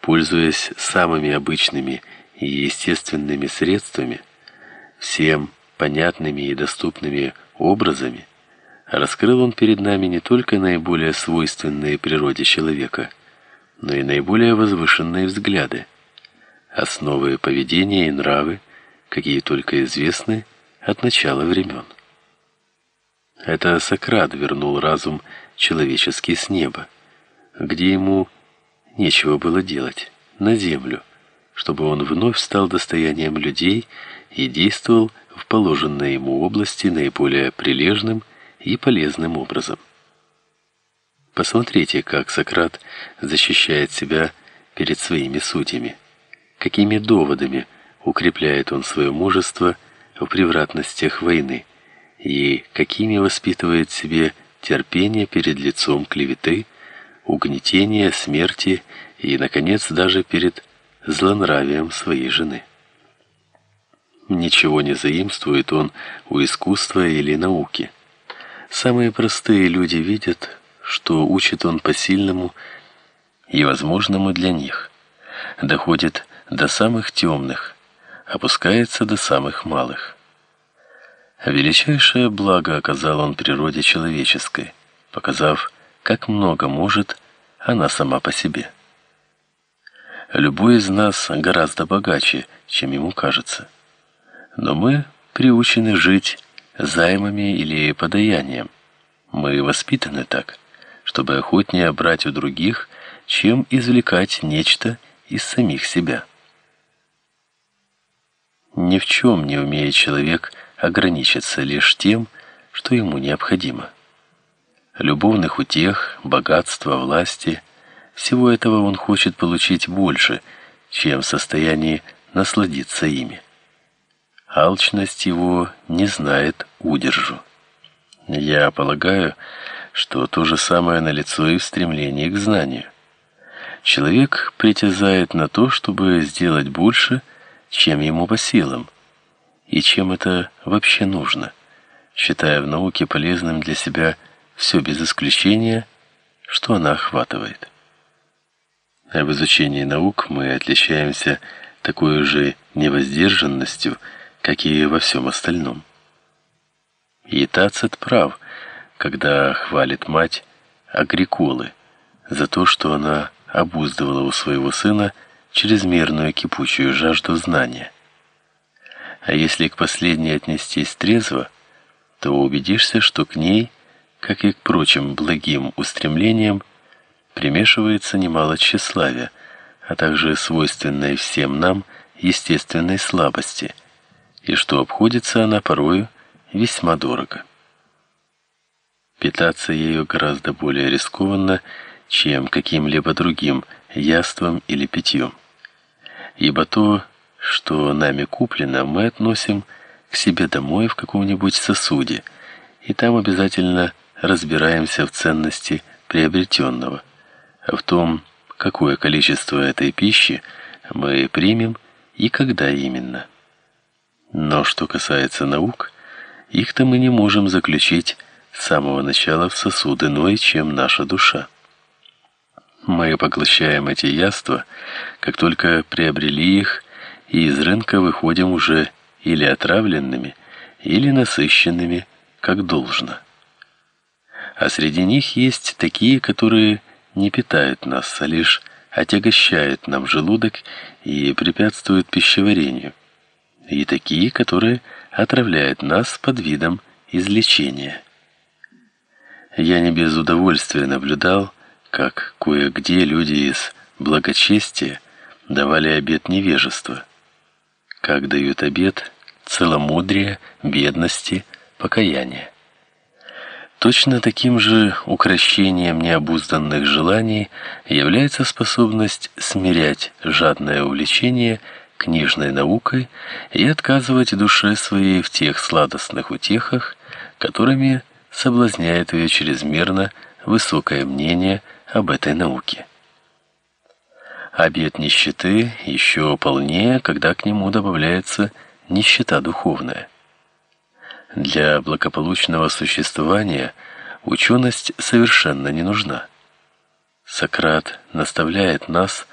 пользуясь самыми обычными и естественными средствами, всем понятными и доступными образами, раскрыл он перед нами не только наиболее свойственные природе человека, но и наиболее возвышенные взгляды, основы поведения и нравы, какие только известны от начала времен. Это Сократ вернул разум человеческий с неба, где ему нечего было делать, на землю, чтобы он вновь стал достоянием людей и действовал в положенной ему области наиболее прилежным и полезным образом. Посмотрите, как Сократ защищает себя перед своими судьями, какими доводами укрепляет он свое мужество в превратностях войны и какими воспитывает себе терпение перед лицом клеветы, угнетения, смерти и, наконец, даже перед злонравием своей жены. Ничего не заимствует он у искусства или науки. Самые простые люди видят, что учит он посильному и возможному для них, доходит до самых темных, опускается до самых малых. Величайшее благо оказал он природе человеческой, показав, как много может она сама по себе. Любой из нас гораздо богаче, чем ему кажется. Но мы приучены жить займами или подаянием. Мы воспитаны так, чтобы охотнее брать у других, чем извлекать нечто из самих себя. Ни в чем не умеет человек ограничиться лишь тем, что ему необходимо. Любовных утех, богатства, власти всего этого он хочет получить больше, чем в состоянии насладиться ими. Алчность его не знает удержу. Я полагаю, что то же самое налицо и в стремлении к знанию. Человек притязает на то, чтобы сделать больше, чем ему по силам, и чем это вообще нужно, считая в науке полезным для себя все без исключения, что она охватывает. В изучении наук мы отличаемся такой же невоздержанностью, как и во всем остальном. И Тацит прав, когда хвалит мать Агриколы за то, что она обуздывала у своего сына чрезмерную кипучую жажду знания. А если к последней отнестись трезво, то убедишься, что к ней, как и к прочим благим устремлениям, примешивается немало тщеславия, а также свойственной всем нам естественной слабости, и что обходится она порою весьма дорого. Питаться ею гораздо более рискованно, чем каким-либо другим яством или питьем. Ибо то, что нами куплено, мы относим к себе домой в каком-нибудь сосуде, и там обязательно разбираемся в ценности приобретенного, в том, какое количество этой пищи мы примем и когда именно. Но что касается наук, их-то мы не можем заключить с самого начала в сосуд иной, чем наша душа. Мы поглощаем эти яства, как только приобрели их, и из рынка выходим уже или отравленными, или насыщенными, как должно. А среди них есть такие, которые не питают нас, а лишь отягощают нам желудок и препятствуют пищеварению, и такие, которые отравляют нас под видом излечения. Я не без удовольствия наблюдал, как кое-где люди из благочестия давали обет невежества, как дают обет целомудрия, бедности, покаяния. Точно таким же укрощением необузданных желаний является способность смирять жадное увлечение книжной наукой и отказывать душе своей в тех сладостных утехах, которыми соблазняет ее чрезмерно высокое мнение об этой науке. Обет нищеты еще полнее, когда к нему добавляется нищета духовная. Для благополучного существования ученость совершенно не нужна. Сократ наставляет нас